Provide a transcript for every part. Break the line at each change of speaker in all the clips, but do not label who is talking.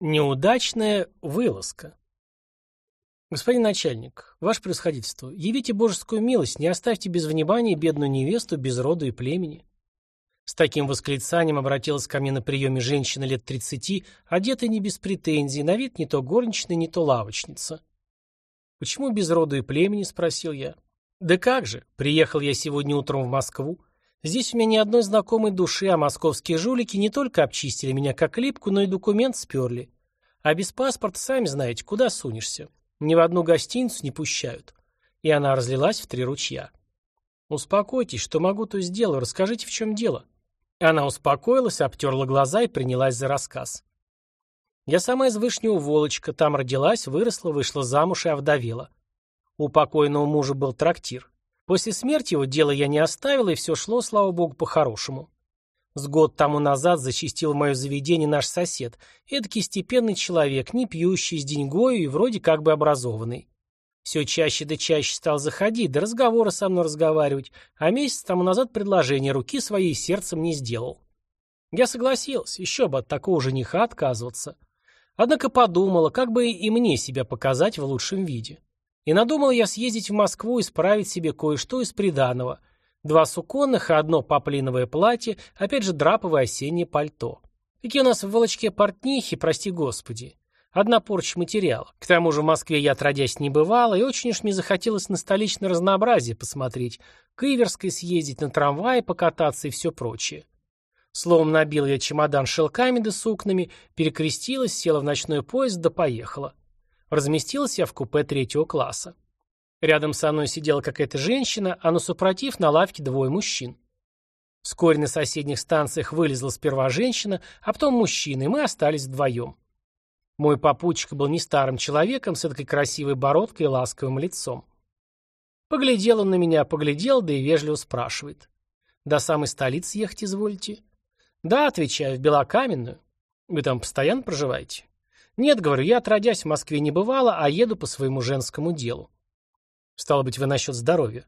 Неудачная вылазка. Господин начальник, ваше превосходительство, явите божескую милость, не оставьте без внимания бедную невесту без рода и племени. С таким восклицанием обратилась ко мне на приеме женщина лет тридцати, одетая не без претензий, на вид не то горничная, не то лавочница. «Почему без рода и племени?» – спросил я. «Да как же, приехал я сегодня утром в Москву, Здесь у меня ни одной знакомой души, а московские жулики не только обчистили меня как липку, но и документ сперли. А без паспорта, сами знаете, куда сунешься. Ни в одну гостиницу не пущают. И она разлилась в три ручья. Успокойтесь, что могу, то сделаю. Расскажите, в чем дело. Она успокоилась, обтерла глаза и принялась за рассказ. Я сама из Вышнего Волочка, там родилась, выросла, вышла замуж и овдовела. У покойного мужа был трактир. После смерти его дело я не оставила, и все шло, слава богу, по-хорошему. С год тому назад зачистил мое заведение наш сосед, эдакий степенный человек, не пьющий, с деньгою и вроде как бы образованный. Все чаще да чаще стал заходить, да разговоры со мной разговаривать, а месяц тому назад предложение руки своей сердцем не сделал. Я согласился, еще бы от такого жениха отказываться. Однако подумала, как бы и мне себя показать в лучшем виде. И надумал я съездить в Москву и справить себе кое-что из приданого. Два суконных и одно поплиновое платье, опять же драповое осеннее пальто. Какие у нас в Волочке портнихи, прости господи. Одна порча материала. К тому же в Москве я отродясь не бывала, и очень уж мне захотелось на столичное разнообразие посмотреть, к Иверской съездить, на трамвае покататься и все прочее. Словом, набил я чемодан шелками да сукнами, перекрестилась, села в ночной поезд да поехала. Разместился я в купе третьего класса. Рядом со мной сидела какая-то женщина, а на супротив на лавке двое мужчин. Вскоре на соседних станциях вылезла сперва женщина, а потом мужчина, и мы остались вдвоем. Мой попутчик был не старым человеком с этой красивой бородкой и ласковым лицом. Поглядел он на меня, поглядел, да и вежливо спрашивает. «До самой столицы ехать изволите?» «Да», — отвечаю, — «в Белокаменную». «Вы там постоянно проживаете?» «Нет, — говорю, — я отродясь в Москве не бывала, а еду по своему женскому делу». «Стало быть, вы насчет здоровья».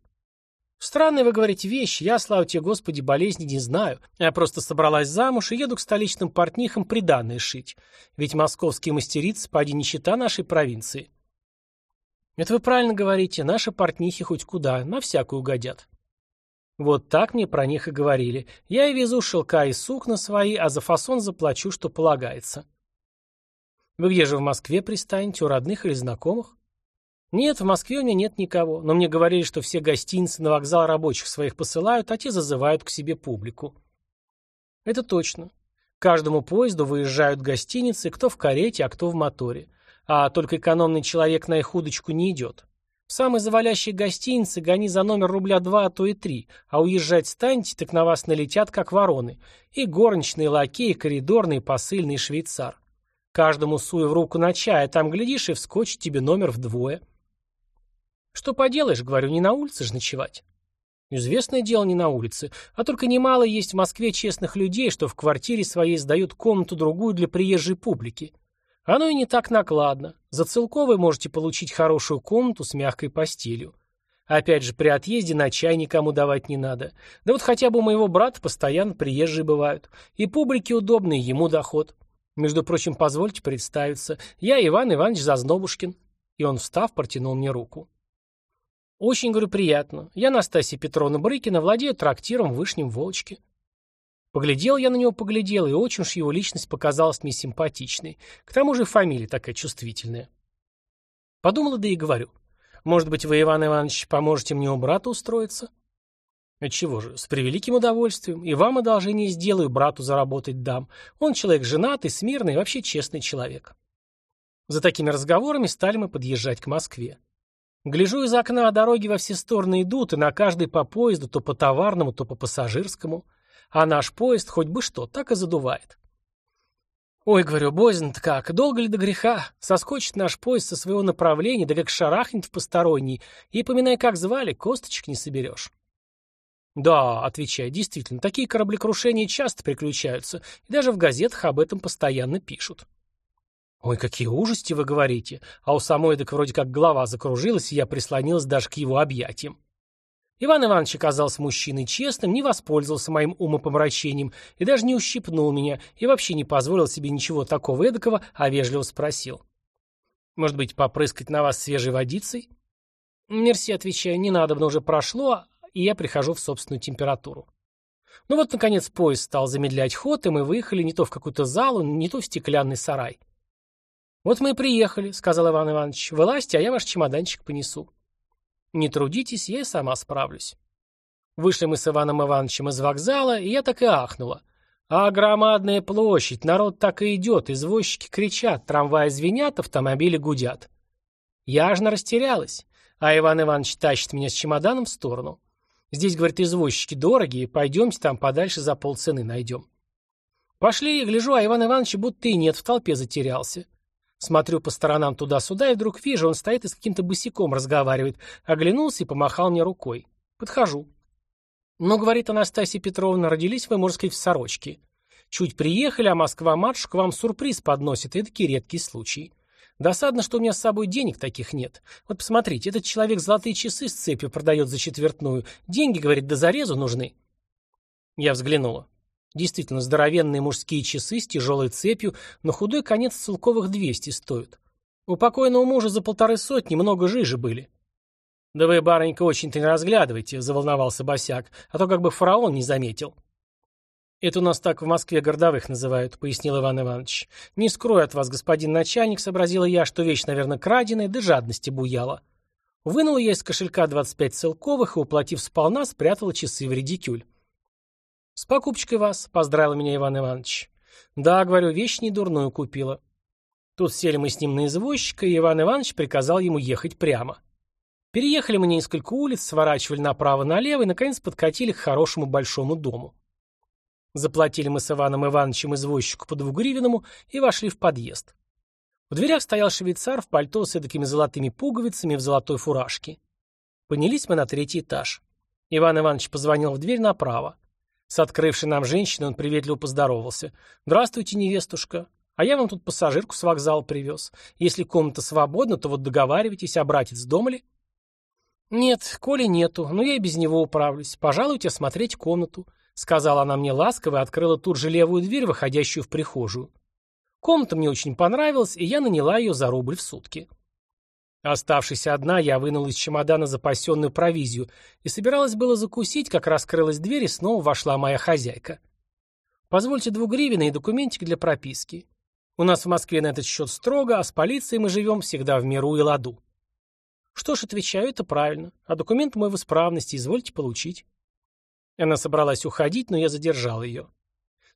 «Странные вы говорите вещи. Я, слава тебе, Господи, болезни не знаю. Я просто собралась замуж и еду к столичным портнихам приданное шить. Ведь московские мастерицы, поди нищета нашей провинции». «Это вы правильно говорите. Наши портнихи хоть куда, на всякую угодят». Вот так мне про них и говорили. Я и везу шелка и сукна свои, а за фасон заплачу, что полагается. Вы же в Москве пристанете, у родных или знакомых? Нет, в Москве у меня нет никого, но мне говорили, что все гостиницы на вокзал рабочих своих посылают, а те зазывают к себе публику. Это точно. каждому поезду выезжают гостиницы, кто в карете, а кто в моторе. А только экономный человек на их удочку не идет. В самой завалящей гостинице гони за номер рубля два, а то и три, а уезжать станете, так на вас налетят, как вороны. И горничные лакеи, и коридорный, и посыльный, и швейцар. Каждому суя в руку на чай, а там, глядишь, и вскочит тебе номер вдвое. Что поделаешь, говорю, не на улице же ночевать. Известное дело не на улице, а только немало есть в Москве честных людей, что в квартире своей сдают комнату-другую для приезжей публики. Оно и не так накладно. За целковой можете получить хорошую комнату с мягкой постелью. Опять же, при отъезде на чай никому давать не надо. Да вот хотя бы у моего брата постоянно приезжие бывают. И публике удобно, и ему доход. Между прочим, позвольте представиться. Я Иван Иванович Зазнобушкин. И он, встав, протянул мне руку. Очень, говорю, приятно. Я Настасья Петровна Брыкина, владею трактиром в Вышнем Волочке. Поглядел я на него, поглядел, и очень уж его личность показалась мне симпатичной. К тому же фамилия такая чувствительная. Подумала, да и говорю. Может быть, вы, Иван Иванович, поможете мне у брата устроиться? Отчего же, с превеликим удовольствием. И вам одолжение сделаю, брату заработать дам. Он человек женатый, смирный, вообще честный человек. За такими разговорами стали мы подъезжать к Москве. Гляжу из окна, а дороги во все стороны идут, и на каждый по поезду, то по товарному, то по пассажирскому. А наш поезд хоть бы что, так и задувает. Ой, говорю, боязно-то как, долго ли до греха? Соскочит наш поезд со своего направления, да как шарахнет в посторонний, и, поминай, как звали, косточек не соберешь. «Да», — отвечаю, — «действительно, такие кораблекрушения часто приключаются, и даже в газетах об этом постоянно пишут». «Ой, какие ужасти вы говорите!» А у самой так вроде как голова закружилась, и я прислонилась даже к его объятиям. Иван Иванович оказался мужчиной честным, не воспользовался моим умопомрачением и даже не ущипнул меня, и вообще не позволил себе ничего такого эдакого, а вежливо спросил. «Может быть, попрыскать на вас свежей водицей?» «Мерси», отвечаю, не надо, но уже прошло, и я прихожу в собственную температуру. Ну вот, наконец, поезд стал замедлять ход, и мы выехали не то в какую-то залу, не то в стеклянный сарай. «Вот мы и приехали», — сказал Иван Иванович. «Вылазьте, а я ваш чемоданчик понесу». Не трудитесь, я и сама справлюсь. Вышли мы с Иваном Ивановичем из вокзала, и я так и ахнула. А громадная площадь, народ так и идет, извозчики кричат, трамваи звенят, автомобили гудят. Я аж растерялась, а Иван Иванович тащит меня с чемоданом в сторону. Здесь, говорит, извозчики дорогие, пойдемте там подальше за полцены найдем. Пошли, гляжу, а Иван Иванович будто и нет, в толпе затерялся. Смотрю по сторонам туда-сюда и вдруг вижу, он стоит и с каким-то босиком разговаривает. Оглянулся и помахал мне рукой. Подхожу. Ну, говорит Анастасия Петровна, родились вы, можно сказать, в сорочке. Чуть приехали, а Москва-матушка вам сюрприз подносит, и такие редкий случай. Досадно, что у меня с собой денег таких нет. Вот посмотрите, этот человек золотые часы с цепью продает за четвертную. Деньги, говорит, до зарезу нужны. Я взглянула. Действительно, здоровенные мужские часы с тяжелой цепью, но худой конец целковых 200 стоят. У покойного мужа за полторы сотни много жижи были. «Да вы, барынька, очень-то не разглядывайте», — заволновался босяк, «а то как бы фараон не заметил». «Это у нас так в Москве городовых называют», — пояснил Иван Иванович. «Не скрою от вас, господин начальник», — сообразила я, что вещь, наверное, краденая, да жадности буяла. Вынула я из кошелька 25 целковых и, уплатив сполна, спрятала часы в редикюль. «С покупочкой вас», — поздравил меня Иван Иванович. «Да, говорю, вещь не дурную купила». Тут сели мы с ним на извозчика, и Иван Иванович приказал ему ехать прямо. Переехали мы несколько улиц, сворачивали направо-налево и, наконец, подкатили к хорошему большому дому. Заплатили мы с Иваном Ивановичем извозчику по двугривенному и вошли в подъезд. В дверях стоял швейцар в пальто с такими золотыми пуговицами в золотой фуражке. Поднялись мы на третий этаж. Иван Иванович позвонил в дверь направо. С открывшей нам женщиной он приветливо поздоровался. «Здравствуйте, невестушка. А я вам тут пассажирку с вокзала привез. Если комната свободна, то вот договаривайтесь, а братец дома ли?» «Нет, Коли нету, но я и без него управлюсь. Пожалуйте осмотреть комнату», — сказала она мне ласково и открыла тут же левую дверь, выходящую в прихожую. Комната мне очень понравилась, и я наняла ее за рубль в сутки. Оставшись одна, я вынула из чемодана запасенную провизию и собиралась было закусить, как раскрылась дверь, и снова вошла моя хозяйка. «Позвольте двугривенный и документик для прописки. У нас в Москве на этот счет строго, а с полицией мы живем всегда в миру и ладу». «Что ж, отвечаю, это правильно. А документ мой в исправности, извольте получить». Она собралась уходить, но я задержал ее.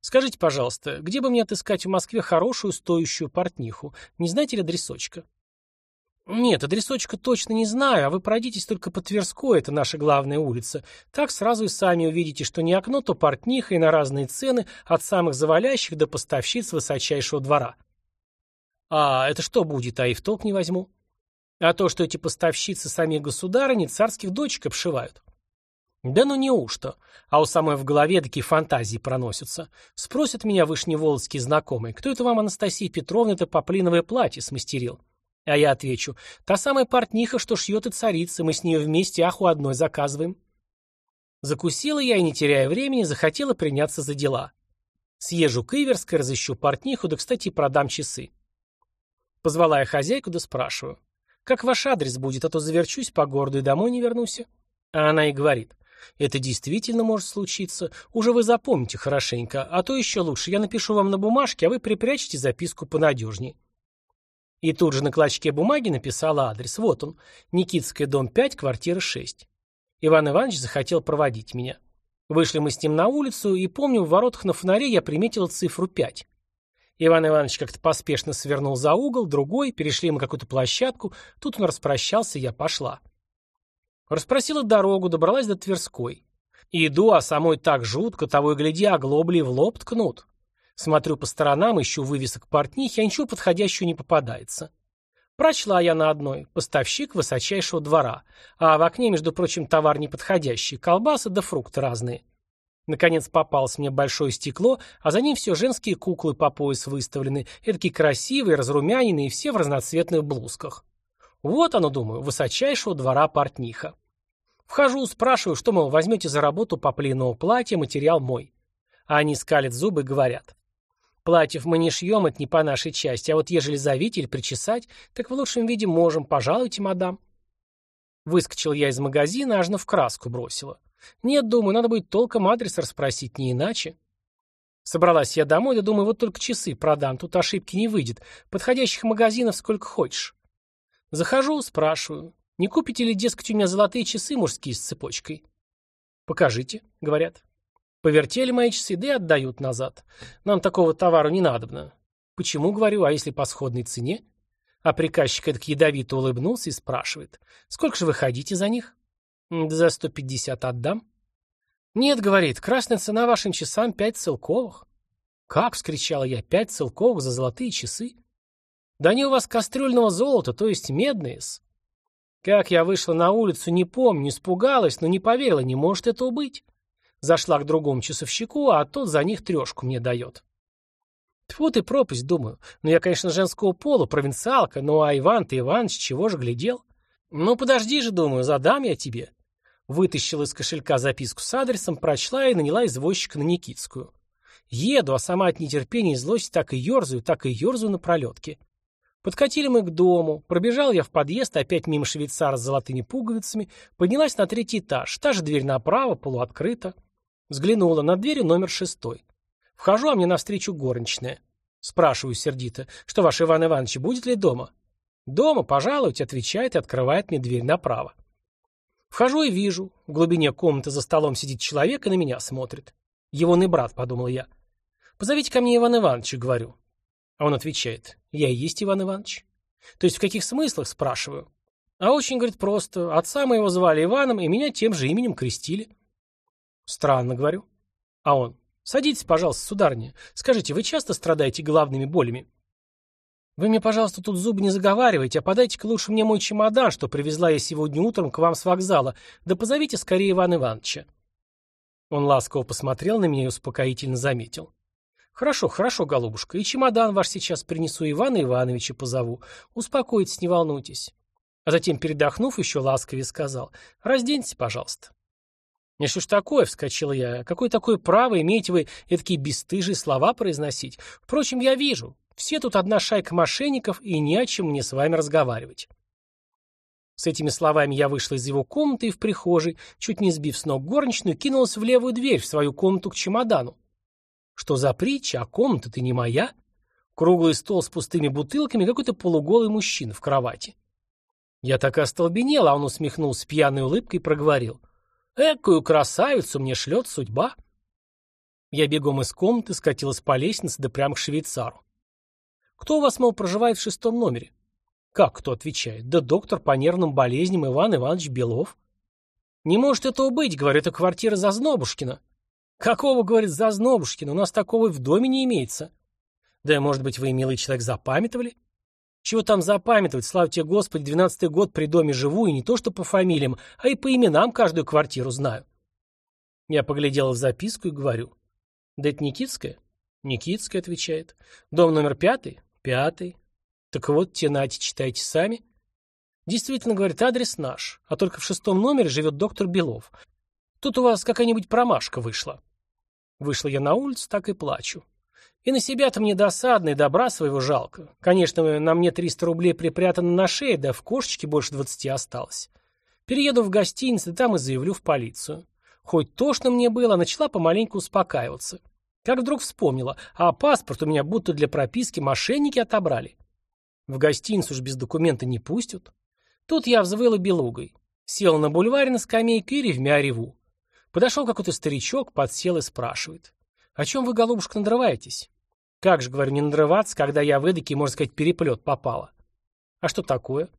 «Скажите, пожалуйста, где бы мне отыскать в Москве хорошую стоящую портниху? Не знаете ли адресочка?» «Нет, адресочка точно не знаю, а вы пройдитесь только по Тверской, это наша главная улица. Так сразу и сами увидите, что не окно, то портниха и на разные цены, от самых завалящих до поставщиц высочайшего двора». «А это что будет, а и в толк не возьму?» «А то, что эти поставщицы самих государыни царских дочек обшивают». Да ну неужто? А у самой в голове такие фантазии проносятся. Спросят меня вышневолодские знакомые, кто это вам, Анастасия Петровна, это поплиновое платье смастерил? А я отвечу, та самая портниха, что шьет и царица, мы с ней вместе аху одной заказываем. Закусила я и, не теряя времени, захотела приняться за дела. Съезжу к Иверской, разыщу портниху, да, кстати, продам часы. Позвала я хозяйку, да спрашиваю. Как ваш адрес будет, а то заверчусь по городу и домой не вернусь. А она и говорит. Это действительно может случиться. Уже вы запомните хорошенько, а то еще лучше. Я напишу вам на бумажке, а вы припрячете записку понадежнее. И тут же на клочке бумаги написала адрес. Вот он. Никитская, дом 5, квартира 6. Иван Иванович захотел проводить меня. Вышли мы с ним на улицу, и помню, в воротах на фонаре я приметил цифру 5. Иван Иванович как-то поспешно свернул за угол, другой, перешли мы какую-то площадку, тут он распрощался, я пошла. Расспросила дорогу, добралась до Тверской. иду, а самой так жутко, того и гляди, оглобли в лоб ткнут. Смотрю по сторонам, ищу вывесок портнихи, а ничего подходящего не попадается. Прочла я на одной «Поставщик высочайшего двора», а в окне, между прочим, товар неподходящий, колбасы да фрукты разные. Наконец попалось мне большое стекло, а за ним все женские куклы по пояс выставлены, такие красивые, разрумяненные, все в разноцветных блузках. Вот оно, думаю, высочайшего двора портниха. Вхожу, спрашиваю, что, мол, возьмете за работу по пленного платья, материал мой. А они скалят зубы и говорят. Платьев мы не шьем, это не по нашей части, а вот ежели завить или причесать, так в лучшем виде можем, пожалуйте, мадам. Выскочил я из магазина, аж на в краску бросила. Нет, думаю, надо будет толком адрес расспросить, не иначе. Собралась я домой, да думаю, вот только часы продам, тут ошибки не выйдет. Подходящих магазинов сколько хочешь. Захожу, спрашиваю, не купите ли, дескать, у меня золотые часы мужские с цепочкой? Покажите, говорят. Повертели мои часы, да и отдают назад. Нам такого товара не надобно. Почему, говорю, а если по сходной цене? А приказчик этот ядовито улыбнулся и спрашивает. Сколько же вы хотите за них? Да за сто пятьдесят отдам. «Нет, — говорит, — красная цена вашим часам пять целковых». «Как?» — вскричала я. «Пять целковых за золотые часы?» «Да они у вас кастрюльного золота, то есть медные-с». Как я вышла на улицу, не помню, испугалась, но не поверила, не может этого быть. Зашла к другому часовщику, а тот за них трешку мне дает. Тьфу ты пропасть, думаю. Ну, я, конечно, женского пола, провинциалка, ну, а Иван-то Иваныч чего же глядел? Ну, подожди же, думаю, задам я тебе. Вытащила из кошелька записку с адресом, прочла и наняла извозчика на Никитскую. Еду, а сама от нетерпения и злости так и ерзаю, так и ерзаю на пролетке. Подкатили мы к дому, пробежал я в подъезд, опять мимо швейцара с золотыми пуговицами, поднялась на третий этаж, та же дверь направо, полуоткрыта. Взглянула на дверь номер шестой. Вхожу, а мне навстречу горничная. Спрашиваю сердито, что ваш Иван Иванович будет ли дома? Дома, пожалуйте, отвечает и открывает мне дверь направо. Вхожу и вижу. В глубине комнаты за столом сидит человек и на меня смотрит. Его брат, подумал я. Позовите ко мне Иван Ивановича, говорю. А он отвечает, я и есть Иван Иванович. То есть в каких смыслах, спрашиваю. А очень, говорит, просто. Отца моего звали Иваном, и меня тем же именем крестили. Странно, говорю. А он, садитесь, пожалуйста, сударыня. Скажите, вы часто страдаете головными болями? Вы мне, пожалуйста, тут зубы не заговаривайте, а подайте-ка лучше мне мой чемодан, что привезла я сегодня утром к вам с вокзала, да позовите скорее Ивана Ивановича. Он ласково посмотрел на меня и успокоительно заметил. «Хорошо, хорошо, голубушка, и чемодан ваш сейчас принесу Ивана Ивановича позову. Успокойтесь, не волнуйтесь». А затем, передохнув, еще ласковее сказал. «Разденьтесь, пожалуйста». «Не что ж такое?» — вскочил я. «Какое такое право имеете вы такие бесстыжие слова произносить? Впрочем, я вижу. Все тут одна шайка мошенников, и не о чем мне с вами разговаривать». С этими словами я вышла из его комнаты и в прихожей, чуть не сбив с ног горничную, кинулась в левую дверь, в свою комнату к чемодану. Что за притча, а комната-то не моя? Круглый стол с пустыми бутылками, какой-то полуголый мужчина в кровати. Я так и остолбенел, а он усмехнулся пьяной улыбкой и проговорил. «Экую красавицу мне шлет судьба!» Я бегом из комнаты скатилась по лестнице да прямо к швейцару. «Кто у вас, мол, проживает в шестом номере?» «Как кто?» — отвечает. «Да доктор по нервным болезням Иван Иванович Белов». «Не может этого быть, — говорю, — это квартира Зазнобушкина». «Какого, — говорит, — Зазнобушкина? У нас такого и в доме не имеется». «Да, может быть, вы, милый человек, запамятовали?» «Чего там запамятовать? Слава тебе, Господи, двенадцатый год при доме живу, и не то что по фамилиям, а и по именам каждую квартиру знаю». Я поглядел в записку и говорю. «Да это Никитская?» «Никитская», — отвечает. «Дом номер пятый?» «Пятый». «Так вот, те нате, читайте сами». Действительно, говорит, адрес наш, а только в шестом номере живет доктор Белов. Тут у вас какая-нибудь промашка вышла. Вышла я на улицу, так и плачу. И на себя-то мне досадно, и добра своего жалко. Конечно, на мне 300 рублей припрятано на шее, да в кошечке больше 20 осталось. Перееду в гостиницу, там и заявлю в полицию. Хоть тошно мне было, начала помаленьку успокаиваться. Как вдруг вспомнила, а паспорт у меня будто для прописки мошенники отобрали. В гостиницу ж без документа не пустят. Тут я взвыла белугой. Села на бульваре на скамейку и ревмя реву. Подошел какой-то старичок, подсел и спрашивает. «О чем вы, голубушка, надрываетесь?» «Как же, говорю, не надрываться, когда я в эдакий, можно сказать, переплет попала?» «А что такое?»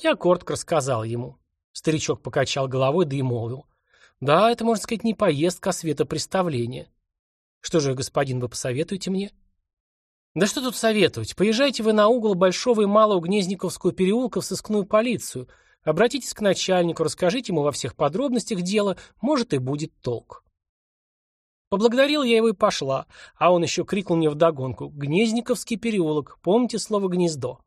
Я коротко рассказал ему. Старичок покачал головой, да и молвил. «Да, это, можно сказать, не поездка, а светопреставление. Что же, господин, вы посоветуете мне?» «Да что тут советовать? Поезжайте вы на угол Большого и Малого Гнезниковского переулка в сыскную полицию. Обратитесь к начальнику, расскажите ему во всех подробностях дела, может и будет толк. Поблагодарил я его и пошла, а он еще крикнул мне вдогонку «Гнезниковский переулок, помните слово «гнездо».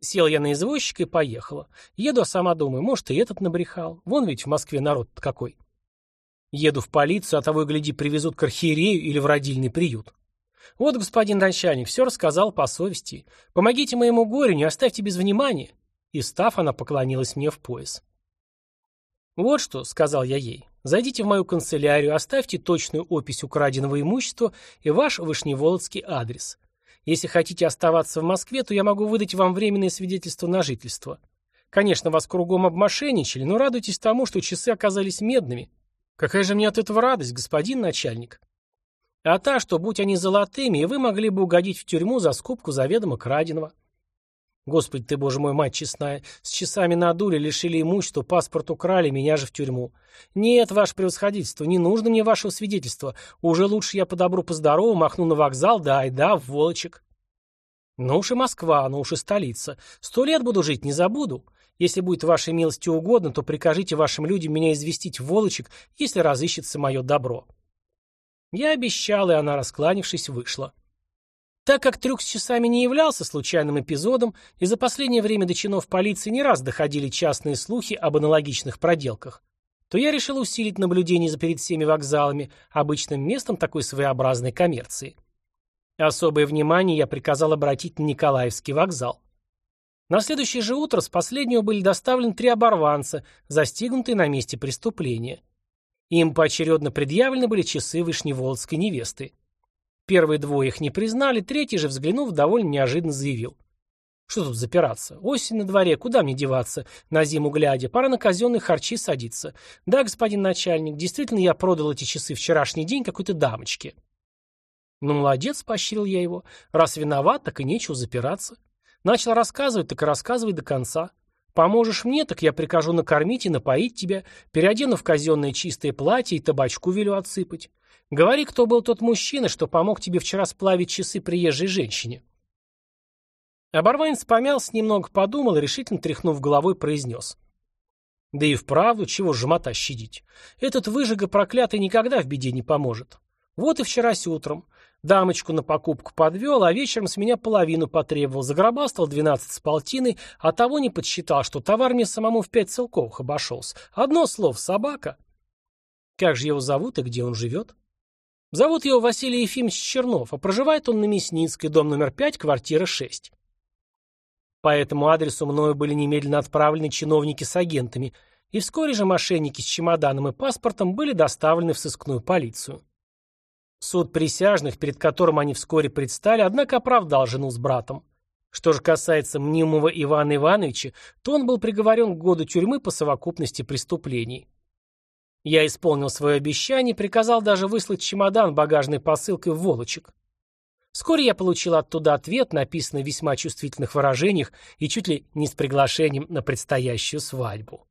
Сел я на извозчика и поехала. Еду, а сама думаю, может, и этот набрехал. Вон ведь в Москве народ какой. Еду в полицию, а того и гляди, привезут к архиерею или в родильный приют. Вот, господин начальник, все рассказал по совести. Помогите моему горю, не оставьте без внимания. И став, она поклонилась мне в пояс. Вот что, сказал я ей, зайдите в мою канцелярию, оставьте точную опись украденного имущества и ваш вышневолодский адрес. Если хотите оставаться в Москве, то я могу выдать вам временное свидетельство на жительство. Конечно, вас кругом обмошенничали, но радуйтесь тому, что часы оказались медными. Какая же мне от этого радость, господин начальник? А та, что будь они золотыми, и вы могли бы угодить в тюрьму за скупку заведомо краденого. Господи ты, боже мой, мать честная, с часами надули, лишили имущества, паспорт украли, меня же в тюрьму. Нет, ваше превосходительство, не нужно мне вашего свидетельства. Уже лучше я по добру, по здорову махну на вокзал, да и да, в Волочек. Ну уж и Москва, ну уж и столица. Сто лет буду жить, не забуду. Если будет вашей милости угодно, то прикажите вашим людям меня известить в Волочек, если разыщется мое добро. Я обещал, и она, раскланившись, вышла. Так как трюк с часами не являлся случайным эпизодом, и за последнее время до чинов полиции не раз доходили частные слухи об аналогичных проделках, то я решил усилить наблюдение за перед всеми вокзалами, обычным местом такой своеобразной коммерции. Особое внимание я приказал обратить на Николаевский вокзал. На следующее же утро с последнего были доставлены три оборванца, застигнутые на месте преступления. Им поочередно предъявлены были часы вышневолодской невесты. Первые двое их не признали, третий же, взглянув, довольно неожиданно заявил. Что тут запираться? Осень на дворе, куда мне деваться? На зиму глядя, пора на казенные харчи садиться. Да, господин начальник, действительно я продал эти часы вчерашний день какой-то дамочке. Ну, молодец, поощрил я его. Раз виноват, так и нечего запираться. Начал рассказывать, так и рассказывай до конца. Поможешь мне, так я прикажу накормить и напоить тебя, переодену в казенное чистое платье и табачку велю отсыпать. Говори, кто был тот мужчина, что помог тебе вчера сплавить часы приезжей женщине. Оборванец помялся, немного подумал и, решительно тряхнув головой, произнес. Да и вправду, чего жмота щадить. Этот выжига проклятый никогда в беде не поможет. Вот и вчера с утром. Дамочку на покупку подвел, а вечером с меня половину потребовал, загробастал двенадцать с полтиной, а того не подсчитал, что товар мне самому в пять целковых обошелся. Одно слово — собака. Как же его зовут и где он живет? Зовут его Василий Ефимович Чернов, а проживает он на Мясницкой, дом номер пять, квартира шесть. По этому адресу мною были немедленно отправлены чиновники с агентами, и вскоре же мошенники с чемоданом и паспортом были доставлены в сыскную полицию. Суд присяжных, перед которым они вскоре предстали, однако оправдал жену с братом. Что же касается мнимого Ивана Ивановича, то он был приговорен к году тюрьмы по совокупности преступлений. Я исполнил свое обещание и приказал даже выслать чемодан багажной посылкой в Волочек. Вскоре я получил оттуда ответ, написанный в весьма чувствительных выражениях и чуть ли не с приглашением на предстоящую свадьбу.